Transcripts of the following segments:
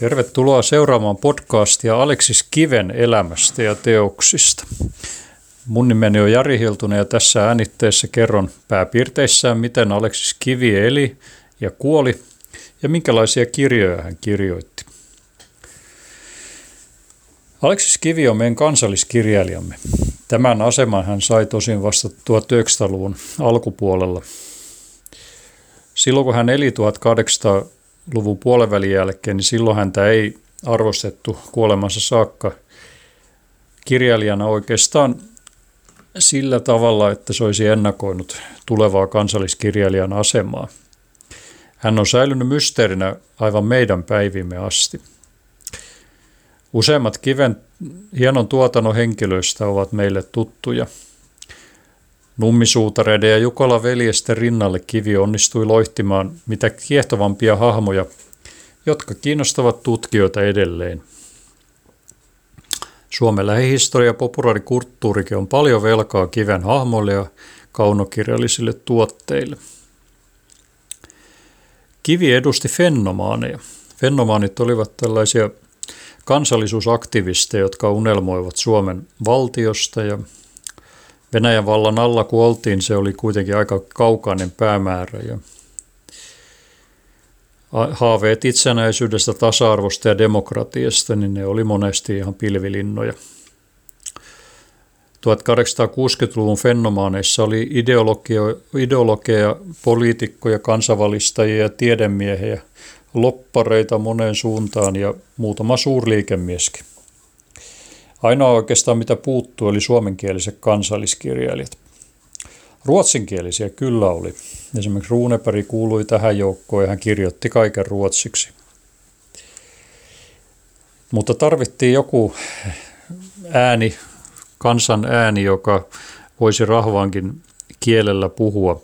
Tervetuloa seuraamaan podcastia Aleksis Kiven elämästä ja teoksista. Mun nimeni on Jari Hiltunen ja tässä äänitteessä kerron pääpiirteissään, miten Aleksis Kivi eli ja kuoli ja minkälaisia kirjoja hän kirjoitti. Aleksis Kivi on meidän kansalliskirjailijamme. Tämän aseman hän sai tosin vasta 1900-luvun alkupuolella. Silloin kun hän eli 1800 luvun puolivälin jälkeen, niin silloin häntä ei arvostettu kuolemansa saakka kirjailijana oikeastaan sillä tavalla, että se olisi ennakoinut tulevaa kansalliskirjailijan asemaa. Hän on säilynyt mysteerinä aivan meidän päivimme asti. Useimmat kiven hienon tuotannon henkilöistä ovat meille tuttuja. Nummisuutareiden ja Jukola veljesten rinnalle kivi onnistui loihtimaan mitä kiehtovampia hahmoja, jotka kiinnostavat tutkijoita edelleen. Suomen lähihistoria ja populaarikulttuurikin on paljon velkaa kiven hahmoille ja kaunokirjallisille tuotteille. Kivi edusti fennomaaneja. Fennomaanit olivat tällaisia kansallisuusaktivisteja, jotka unelmoivat Suomen valtiosta ja Venäjän vallan alla kun oltiin, se oli kuitenkin aika kaukainen päämäärä ja haaveet itsenäisyydestä, tasa-arvosta ja demokratiasta, niin ne oli monesti ihan pilvilinnoja. 1860-luvun fenomaaneissa oli ideologia poliitikkoja, kansanvalistajia ja tiedemiehiä, loppareita moneen suuntaan ja muutama suurliikemieskin. Ainoa oikeastaan mitä puuttuu oli suomenkieliset kansalliskirjailijat. Ruotsinkielisiä kyllä oli. Esimerkiksi Ruunepäri kuului tähän joukkoon ja hän kirjoitti kaiken ruotsiksi. Mutta tarvittiin joku ääni, kansan ääni, joka voisi rahvaankin kielellä puhua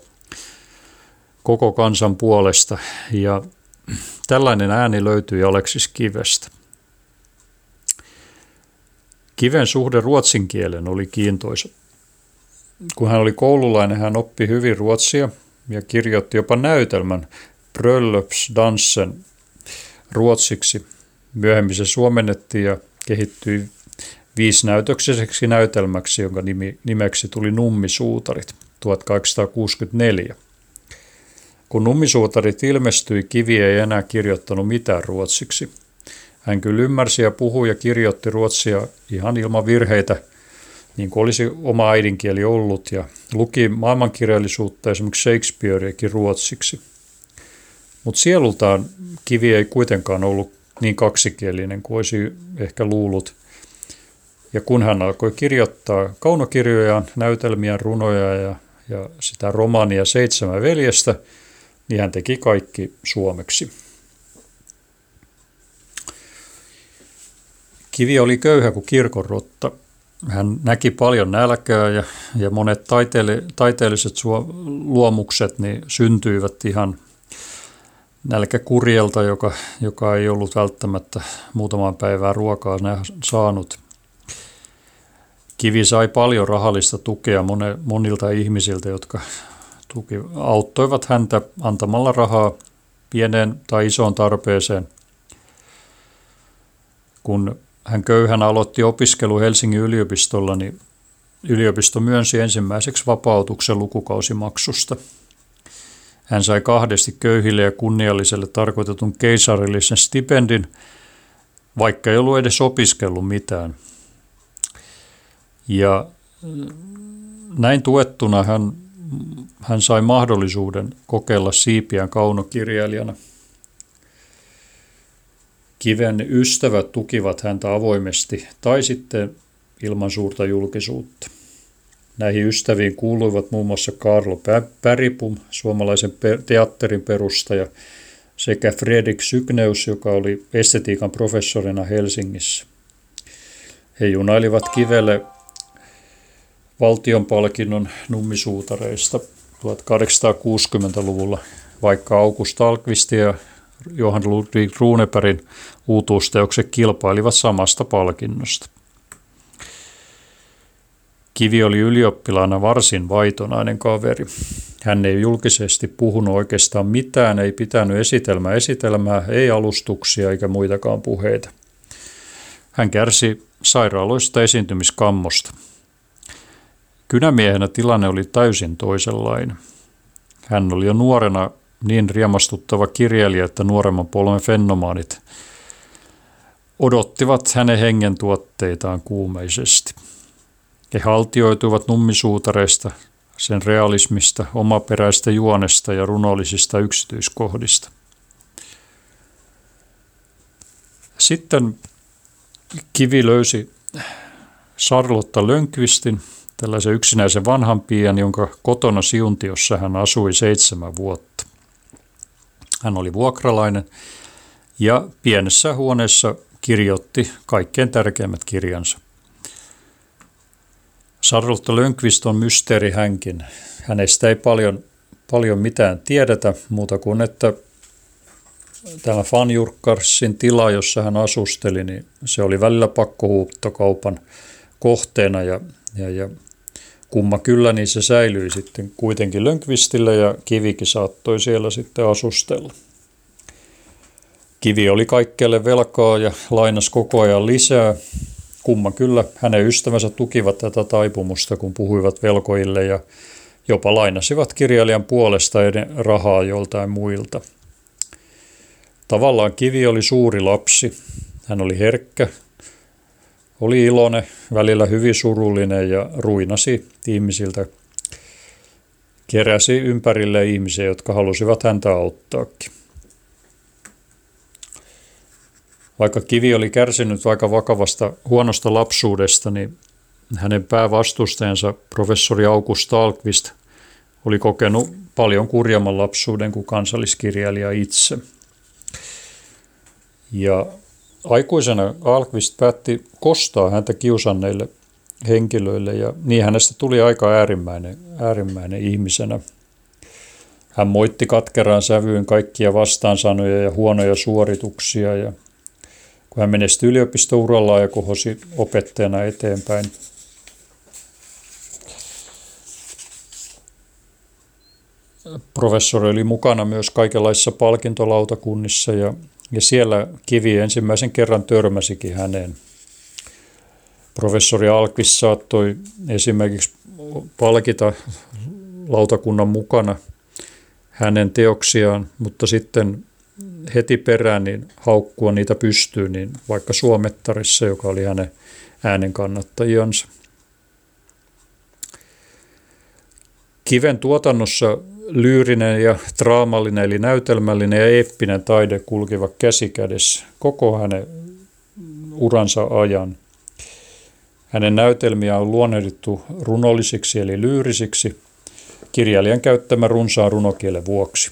koko kansan puolesta. Ja tällainen ääni löytyi Aleksis Kivestä. Kiven suhde ruotsin kielen oli kiintoisa. Kun hän oli koululainen, hän oppi hyvin ruotsia ja kirjoitti jopa näytelmän Bröllopsdansen ruotsiksi. Myöhemmin se suomennettiin ja kehittyi viisnäytöksiseksi näytelmäksi, jonka nimi, nimeksi tuli Nummisuutarit 1864. Kun Nummisuutarit ilmestyi, Kivi ei enää kirjoittanut mitään ruotsiksi – hän kyllä ymmärsi ja puhui ja kirjoitti ruotsia ihan ilman virheitä, niin kuin olisi oma äidinkieli ollut, ja luki maailmankirjallisuutta esimerkiksi Shakespeareakin ruotsiksi. Mutta sielultaan kivi ei kuitenkaan ollut niin kaksikielinen kuin olisi ehkä luullut. Ja kun hän alkoi kirjoittaa kaunokirjojaan, näytelmiä, runoja ja, ja sitä romaania Seitsemän veljestä, niin hän teki kaikki suomeksi. Kivi oli köyhä kuin kirkonrotta. Hän näki paljon nälkää ja, ja monet taiteelle, taiteelliset luomukset niin syntyivät ihan nälkäkurjelta, joka, joka ei ollut välttämättä muutaman päivää ruokaa saanut. Kivi sai paljon rahallista tukea monilta ihmisiltä, jotka tuki, auttoivat häntä antamalla rahaa pieneen tai isoon tarpeeseen. Kun hän köyhänä aloitti opiskelu Helsingin yliopistolla, niin yliopisto myönsi ensimmäiseksi vapautuksen lukukausimaksusta. Hän sai kahdesti köyhille ja kunnialliselle tarkoitetun keisarillisen stipendin, vaikka ei ollut edes opiskellut mitään. Ja näin tuettuna hän, hän sai mahdollisuuden kokeilla siipiään kaunokirjailijana – Kiven ystävät tukivat häntä avoimesti tai sitten ilman suurta julkisuutta. Näihin ystäviin kuuluivat muun muassa Karlo Päripum, suomalaisen teatterin perustaja, sekä Fredrik Sykneus, joka oli estetiikan professorina Helsingissä. He junailivat kivelle valtionpalkinnon nummisuutareista 1860-luvulla, vaikka August Alkvist ja Johan Ludwig Runebergin uutuusteokset kilpailivat samasta palkinnosta. Kivi oli ylioppilaana varsin vaitonainen kaveri. Hän ei julkisesti puhunut oikeastaan mitään, ei pitänyt esitelmää esitelmää, ei alustuksia eikä muitakaan puheita. Hän kärsi sairaaloista esiintymiskammosta. Kynämiehenä tilanne oli täysin toisenlainen. Hän oli jo nuorena niin riemastuttava kirjailija, että nuoremman polven fenomaanit odottivat hänen hengen tuotteitaan kuumeisesti. He haltioituivat nummisuutareista, sen realismista, omaperäistä juonesta ja runollisista yksityiskohdista. Sitten Kivi löysi Sarlotta Lönkvistin, tällaisen yksinäisen vanhan pian, jonka kotona Siuntiossa hän asui seitsemän vuotta. Hän oli vuokralainen ja pienessä huoneessa kirjoitti kaikkein tärkeimmät kirjansa. Sarlotta Lönkvist on mysteeri hänkin. Hänestä ei paljon, paljon mitään tiedetä muuta kuin, että tämä Fanjurkarsin tila, jossa hän asusteli, niin se oli välillä pakkohuuttokaupan kohteena ja, ja, ja kumma kyllä niin se säilyi sitten kuitenkin Lönkvistillä ja Kivikin saattoi siellä sitten asustella. Kivi oli kaikkeelle velkaa ja lainas koko ajan lisää. Kumma kyllä, hänen ystävänsä tukivat tätä taipumusta, kun puhuivat velkoille ja jopa lainasivat kirjailijan puolesta rahaa joltain muilta. Tavallaan Kivi oli suuri lapsi. Hän oli herkkä, oli iloinen, välillä hyvin surullinen ja ruinasi ihmisiltä. Keräsi ympärille ihmisiä, jotka halusivat häntä auttaakin. Vaikka Kivi oli kärsinyt vaikka vakavasta huonosta lapsuudesta, niin hänen päävastustajansa professori August Alkvist oli kokenut paljon kurjamman lapsuuden kuin kansalliskirjailija itse. Ja aikuisena Alkvist päätti kostaa häntä kiusanneille henkilöille ja niin hänestä tuli aika äärimmäinen, äärimmäinen ihmisenä. Hän moitti katkeraan sävyyn kaikkia vastaansanoja ja huonoja suorituksia ja kun hän menestyi yliopistourallaan ja kohosi opettajana eteenpäin. Professori oli mukana myös kaikenlaisissa palkintolautakunnissa ja, ja siellä Kivi ensimmäisen kerran törmäsikin häneen. Professori Alkvis saattoi esimerkiksi palkita lautakunnan mukana hänen teoksiaan, mutta sitten heti perään niin haukkua niitä pystyy, niin vaikka Suomettarissa, joka oli hänen äänen kannattajiansa. Kiven tuotannossa lyyrinen ja draamallinen eli näytelmällinen ja eeppinen taide kulkivat käsikädessä koko hänen uransa ajan. Hänen näytelmiä on luonnehdittu runollisiksi eli lyyrisiksi kirjailijan käyttämä runsaan runokielen vuoksi.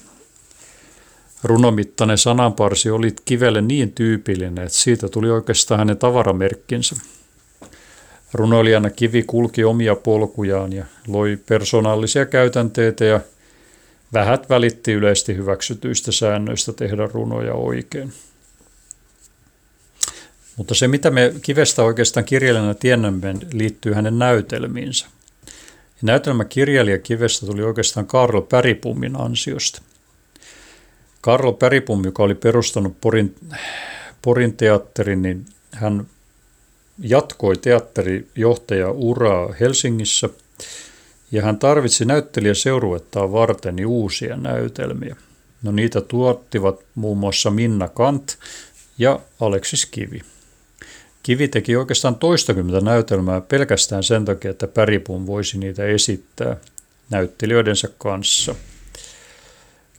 Runomittainen sananparsi oli kivelle niin tyypillinen, että siitä tuli oikeastaan hänen tavaramerkkinsä. Runoilijana kivi kulki omia polkujaan ja loi persoonallisia käytänteitä ja vähät välitti yleisesti hyväksytyistä säännöistä tehdä runoja oikein. Mutta se, mitä me kivestä oikeastaan kirjailijana tiedämme, liittyy hänen näytelmiinsä. Näytelmäkirjailija kivestä tuli oikeastaan Karlo Päripummin ansiosta. Karlo Päripum, joka oli perustanut Porin, Porin teatterin, niin hän jatkoi teatterijohtaja uraa Helsingissä ja hän tarvitsi näyttelijäseuruettaan varten uusia näytelmiä. No niitä tuottivat muun muassa Minna Kant ja Aleksis Kivi. Kivi teki oikeastaan toistakymmentä näytelmää pelkästään sen takia, että Päripum voisi niitä esittää näyttelijöidensä kanssa –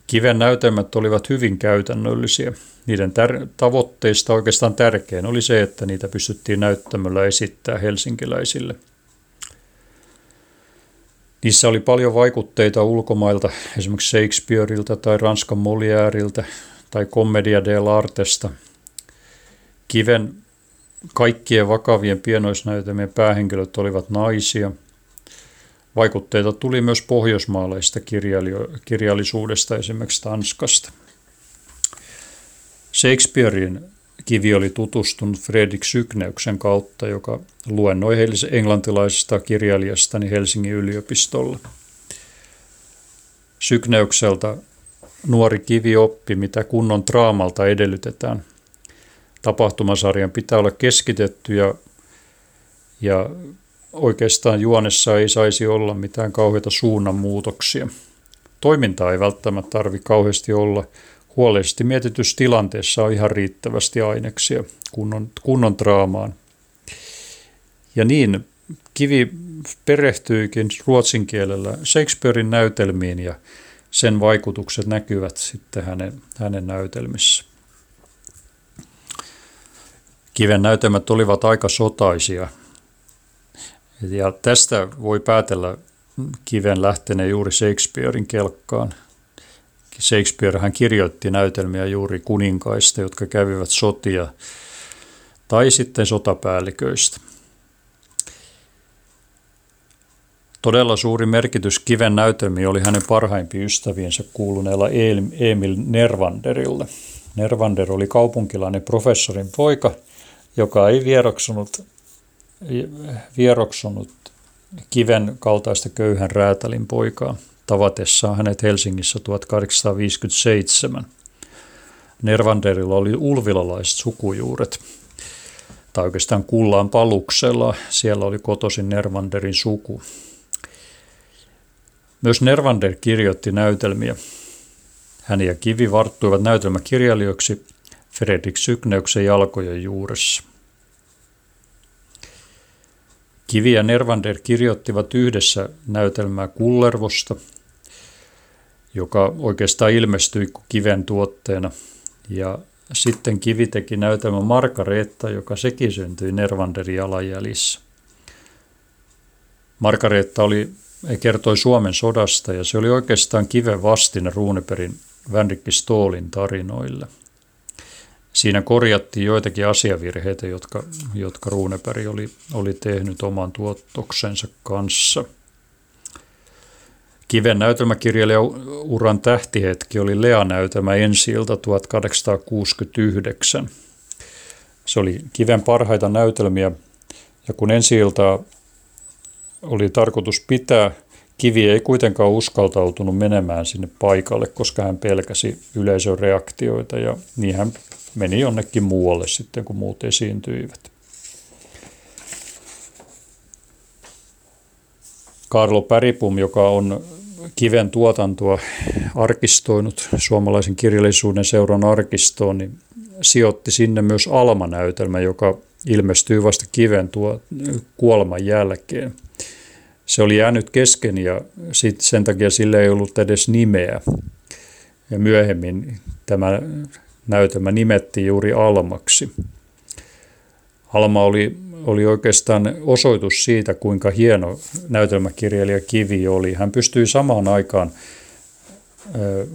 Kiven näytelmät olivat hyvin käytännöllisiä. Niiden tär- tavoitteista oikeastaan tärkein oli se, että niitä pystyttiin näyttämöllä esittää helsinkiläisille. Niissä oli paljon vaikutteita ulkomailta, esimerkiksi Shakespeareilta tai Ranskan Molièreiltä tai Commedia dell'artesta. Kiven kaikkien vakavien pienoisnäytelmien päähenkilöt olivat naisia – Vaikutteita tuli myös pohjoismaalaista kirjallisuudesta, esimerkiksi Tanskasta. Shakespearein kivi oli tutustunut Fredrik Sykneuksen kautta, joka luennoi englantilaisesta kirjailijastani Helsingin yliopistolla. Sykneukselta nuori kivi oppi, mitä kunnon draamalta edellytetään. Tapahtumasarjan pitää olla keskitetty ja, ja oikeastaan juonessa ei saisi olla mitään kauheita suunnanmuutoksia. Toimintaa ei välttämättä tarvi kauheasti olla. Huolellisesti mietityssä tilanteessa on ihan riittävästi aineksia kunnon, kunnon draamaan. Ja niin Kivi perehtyikin ruotsin kielellä Shakespearein näytelmiin ja sen vaikutukset näkyvät sitten hänen, hänen näytelmissä. Kiven näytelmät olivat aika sotaisia. Ja tästä voi päätellä kiven lähteneen juuri Shakespearein kelkkaan. Shakespeare hän kirjoitti näytelmiä juuri kuninkaista, jotka kävivät sotia, tai sitten sotapäälliköistä. Todella suuri merkitys Kiven näytelmiin oli hänen parhaimpiin ystäviensä kuuluneella Emil Nervanderille. Nervander oli kaupunkilainen professorin poika, joka ei vieroksunut, vieroksunut Kiven kaltaista köyhän räätälin poikaa tavatessaan hänet Helsingissä 1857. Nervanderilla oli ulvilalaiset sukujuuret, tai oikeastaan Kullaan paluksella. Siellä oli kotoisin Nervanderin suku. Myös Nervander kirjoitti näytelmiä. Hän ja Kivi varttuivat näytelmäkirjailijoiksi Fredrik Sykneuksen jalkojen juuressa. Kivi ja Nervander kirjoittivat yhdessä näytelmää Kullervosta, joka oikeastaan ilmestyi kiven tuotteena. Ja sitten Kivi teki näytelmä Margareetta, joka sekin syntyi Nervanderin jalanjäljissä. Margareetta oli kertoi Suomen sodasta ja se oli oikeastaan kiven vastine Ruuneperin Vänrikki Stoolin tarinoille. Siinä korjattiin joitakin asiavirheitä, jotka, jotka Ruunepäri oli, oli tehnyt oman tuottoksensa kanssa. Kiven näytelmäkirjailija uran tähtihetki oli Lea-näytelmä ensi 1869. Se oli Kiven parhaita näytelmiä, ja kun ensi oli tarkoitus pitää. Kivi ei kuitenkaan uskaltautunut menemään sinne paikalle, koska hän pelkäsi yleisön reaktioita ja niin hän meni jonnekin muualle sitten, kun muut esiintyivät. Karlo Päripum, joka on kiven tuotantoa arkistoinut suomalaisen kirjallisuuden seuran arkistoon, niin sijoitti sinne myös Alma-näytelmä, joka ilmestyy vasta kiven tuo kuoleman jälkeen se oli jäänyt kesken ja sit sen takia sille ei ollut edes nimeä. Ja myöhemmin tämä näytelmä nimettiin juuri Almaksi. Alma oli, oli oikeastaan osoitus siitä, kuinka hieno näytelmäkirjailija Kivi oli. Hän pystyi samaan aikaan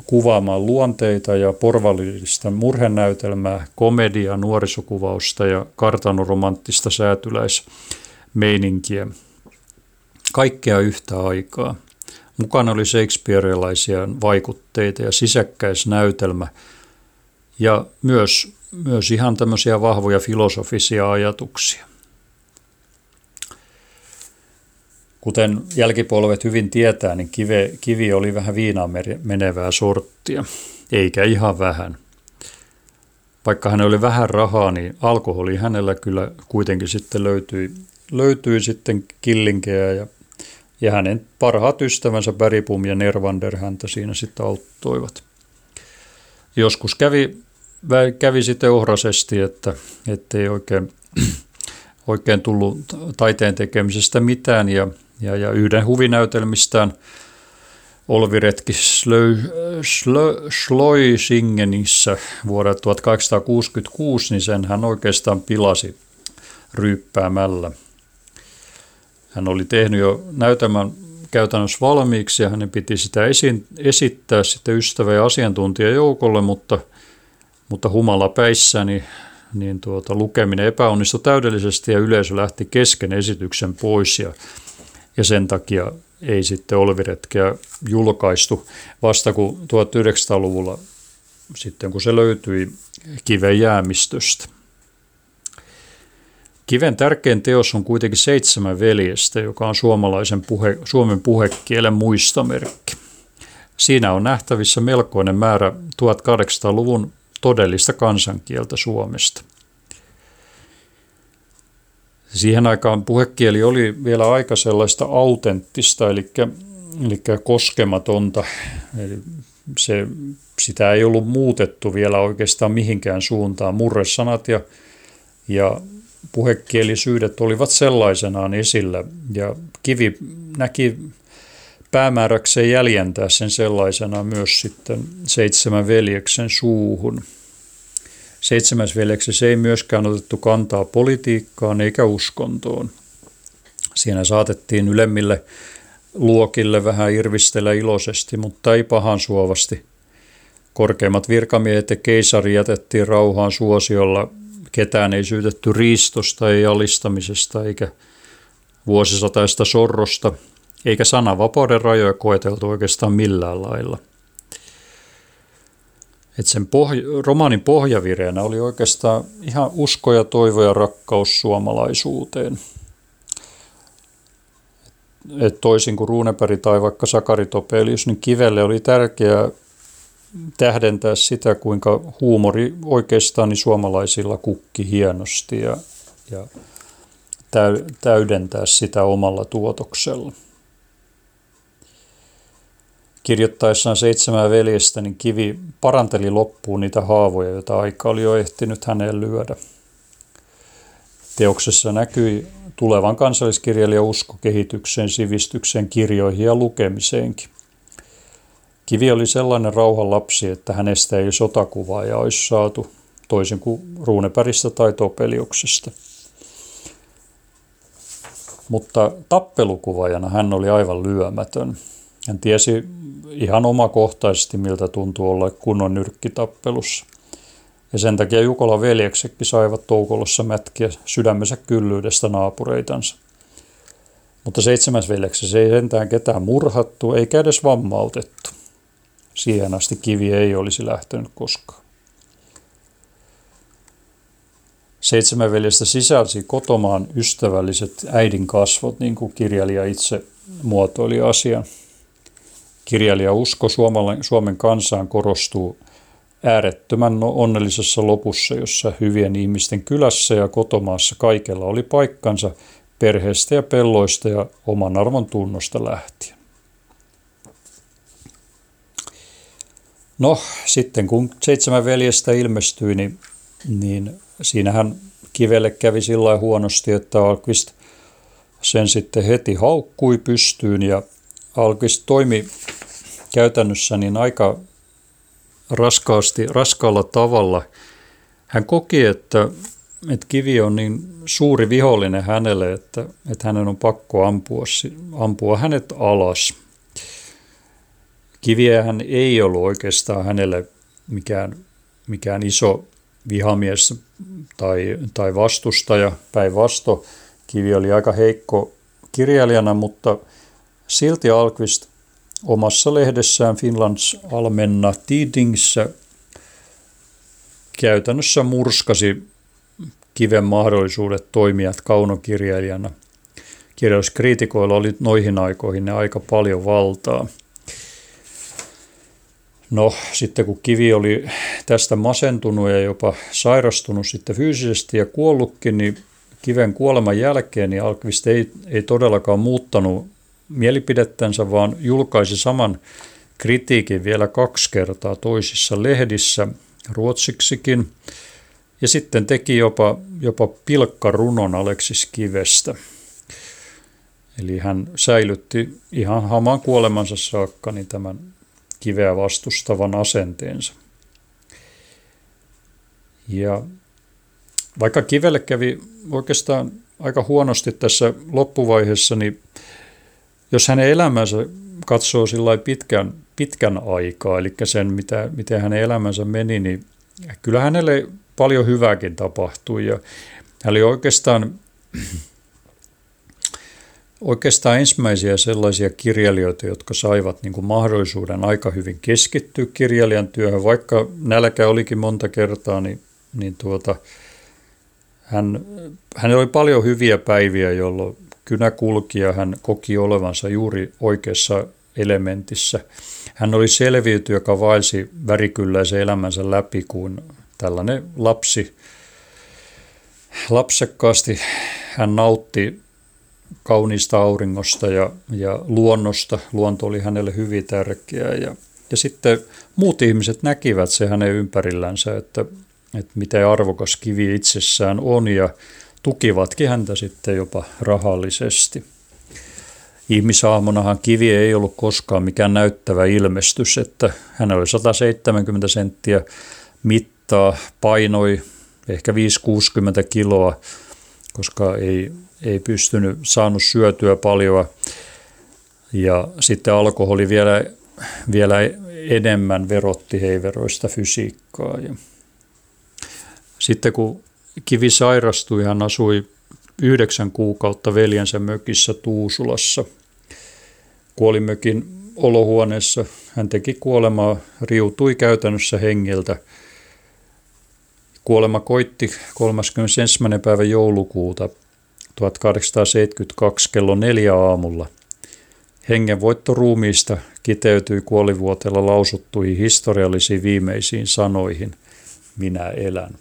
kuvaamaan luonteita ja porvallista murhenäytelmää, komediaa, nuorisokuvausta ja kartanoromanttista säätyläismeininkiä kaikkea yhtä aikaa. Mukana oli Shakespeareilaisia vaikutteita ja sisäkkäisnäytelmä ja myös, myös ihan tämmöisiä vahvoja filosofisia ajatuksia. Kuten jälkipolvet hyvin tietää, niin kive, kivi oli vähän viinaan menevää sorttia, eikä ihan vähän. Vaikka hän oli vähän rahaa, niin alkoholi hänellä kyllä kuitenkin sitten löytyi, löytyi sitten killinkeä ja ja hänen parhaat ystävänsä Bäripum ja Nervander häntä siinä sitten auttoivat. Joskus kävi, kävi sitten ohrasesti, että ei oikein, oikein tullut taiteen tekemisestä mitään ja, ja, ja yhden huvinäytelmistään Olviretki Schloisingenissä vuodelta 1866, niin sen hän oikeastaan pilasi ryyppäämällä – hän oli tehnyt jo näytelmän käytännössä valmiiksi ja hänen piti sitä esi- esittää sitten ystävä- ja asiantuntijajoukolle, mutta, mutta humala päissä niin, niin tuota, lukeminen epäonnistui täydellisesti ja yleisö lähti kesken esityksen pois ja, ja sen takia ei sitten Olviretkeä julkaistu vasta kun 1900-luvulla sitten kun se löytyi kiven jäämistöstä. Kiven tärkein teos on kuitenkin Seitsemän veljestä, joka on suomalaisen puhe, suomen puhekielen muistomerkki. Siinä on nähtävissä melkoinen määrä 1800-luvun todellista kansankieltä Suomesta. Siihen aikaan puhekieli oli vielä aika sellaista autenttista, eli, eli koskematonta. Eli se, sitä ei ollut muutettu vielä oikeastaan mihinkään suuntaan. Murresanat ja, ja puhekielisyydet olivat sellaisenaan esillä ja Kivi näki päämääräkseen jäljentää sen sellaisena myös sitten seitsemän veljeksen suuhun. Seitsemäs veljeksessä ei myöskään otettu kantaa politiikkaan eikä uskontoon. Siinä saatettiin ylemmille luokille vähän irvistellä iloisesti, mutta ei pahan suovasti. Korkeimmat virkamiehet ja keisari jätettiin rauhaan suosiolla. Ketään ei syytetty riistosta, ei alistamisesta eikä vuosisataista sorrosta, eikä sananvapauden rajoja koeteltu oikeastaan millään lailla. Et sen pohj- romaanin pohjavireenä oli oikeastaan ihan usko ja toivo ja rakkaus suomalaisuuteen. Et toisin kuin Ruunepäri tai vaikka Sakari Topelius, niin Kivelle oli tärkeää tähdentää sitä, kuinka huumori oikeastaan niin suomalaisilla kukki hienosti ja, ja täydentää sitä omalla tuotoksella. Kirjoittaessaan seitsemää veljestä, niin Kivi paranteli loppuun niitä haavoja, joita aika oli jo ehtinyt häneen lyödä. Teoksessa näkyi tulevan kansalliskirjailija usko kehitykseen, sivistykseen, kirjoihin ja lukemiseenkin. Kivi oli sellainen rauhan lapsi, että hänestä ei sotakuvaa ja olisi saatu, toisin kuin Ruunepäristä tai Topeliuksesta. Mutta tappelukuvajana hän oli aivan lyömätön. Hän tiesi ihan omakohtaisesti, miltä tuntuu olla kunnon nyrkkitappelussa. Ja sen takia Jukola veljeksetkin saivat Toukolossa mätkiä sydämensä kyllyydestä naapureitansa. Mutta seitsemäs veljeksessä ei sentään ketään murhattu eikä edes vammautettu. Siihen asti kivi ei olisi lähtenyt koskaan. Seitsemän veljestä sisälsi kotomaan ystävälliset äidin kasvot, niin kuin kirjailija itse muotoili asian. Kirjailija usko Suomen kansaan korostuu äärettömän onnellisessa lopussa, jossa hyvien ihmisten kylässä ja kotomaassa kaikella oli paikkansa perheestä ja pelloista ja oman arvon tunnosta lähtien. No, sitten kun seitsemän veljestä ilmestyi, niin, niin siinähän kivelle kävi sillä huonosti, että Alkvist sen sitten heti haukkui pystyyn ja Alkvist toimi käytännössä niin aika raskaasti, raskaalla tavalla. Hän koki, että, että kivi on niin suuri vihollinen hänelle, että, että hänen on pakko ampua, ampua hänet alas. Kiviähän ei ollut oikeastaan hänelle mikään, mikään iso vihamies tai, tai vastustaja. Päinvasto Kivi oli aika heikko kirjailijana, mutta silti Alkvist omassa lehdessään Finlands Almenna Tidingssä käytännössä murskasi kiven mahdollisuudet toimia kaunokirjailijana. Kirjalliskriitikoilla oli noihin aikoihin ne aika paljon valtaa. No sitten kun Kivi oli tästä masentunut ja jopa sairastunut sitten fyysisesti ja kuollutkin, niin Kiven kuoleman jälkeen niin Alkvist ei, ei todellakaan muuttanut mielipidettänsä, vaan julkaisi saman kritiikin vielä kaksi kertaa toisissa lehdissä, ruotsiksikin, ja sitten teki jopa, jopa pilkkarunon Aleksis Kivestä. Eli hän säilytti ihan hamaan kuolemansa saakka niin tämän kiveä vastustavan asenteensa. Ja vaikka kivelle kävi oikeastaan aika huonosti tässä loppuvaiheessa, niin jos hänen elämänsä katsoo sillä pitkän, pitkän aikaa, eli sen, mitä, miten hänen elämänsä meni, niin kyllä hänelle paljon hyvääkin tapahtui. Ja hän oli oikeastaan, oikeastaan ensimmäisiä sellaisia kirjailijoita, jotka saivat niin kuin mahdollisuuden aika hyvin keskittyä kirjailijan työhön, vaikka nälkä olikin monta kertaa, niin, niin tuota, hän, hänellä oli paljon hyviä päiviä, jolloin kynä kulki ja hän koki olevansa juuri oikeassa elementissä. Hän oli selviyty, joka vaelsi värikylläisen elämänsä läpi kuin tällainen lapsi. Lapsekkaasti hän nautti kauniista auringosta ja, ja luonnosta. Luonto oli hänelle hyvin tärkeää ja, ja sitten muut ihmiset näkivät se hänen ympärillänsä, että, että miten arvokas kivi itsessään on ja tukivatkin häntä sitten jopa rahallisesti. Ihmisahmonahan kivi ei ollut koskaan mikään näyttävä ilmestys, että hän oli 170 senttiä mittaa, painoi ehkä 5-60 kiloa, koska ei, ei pystynyt saanut syötyä paljon. Ja sitten alkoholi vielä, vielä enemmän verotti heiveroista fysiikkaa. Ja sitten kun Kivi sairastui, hän asui yhdeksän kuukautta veljensä mökissä Tuusulassa. Kuolimökin olohuoneessa hän teki kuolemaa, riutui käytännössä hengeltä. Kuolema koitti 31. päivä joulukuuta 1872 kello neljä aamulla. Hengenvoitto ruumiista kiteytyi kuolivuotella lausuttuihin historiallisiin viimeisiin sanoihin, minä elän.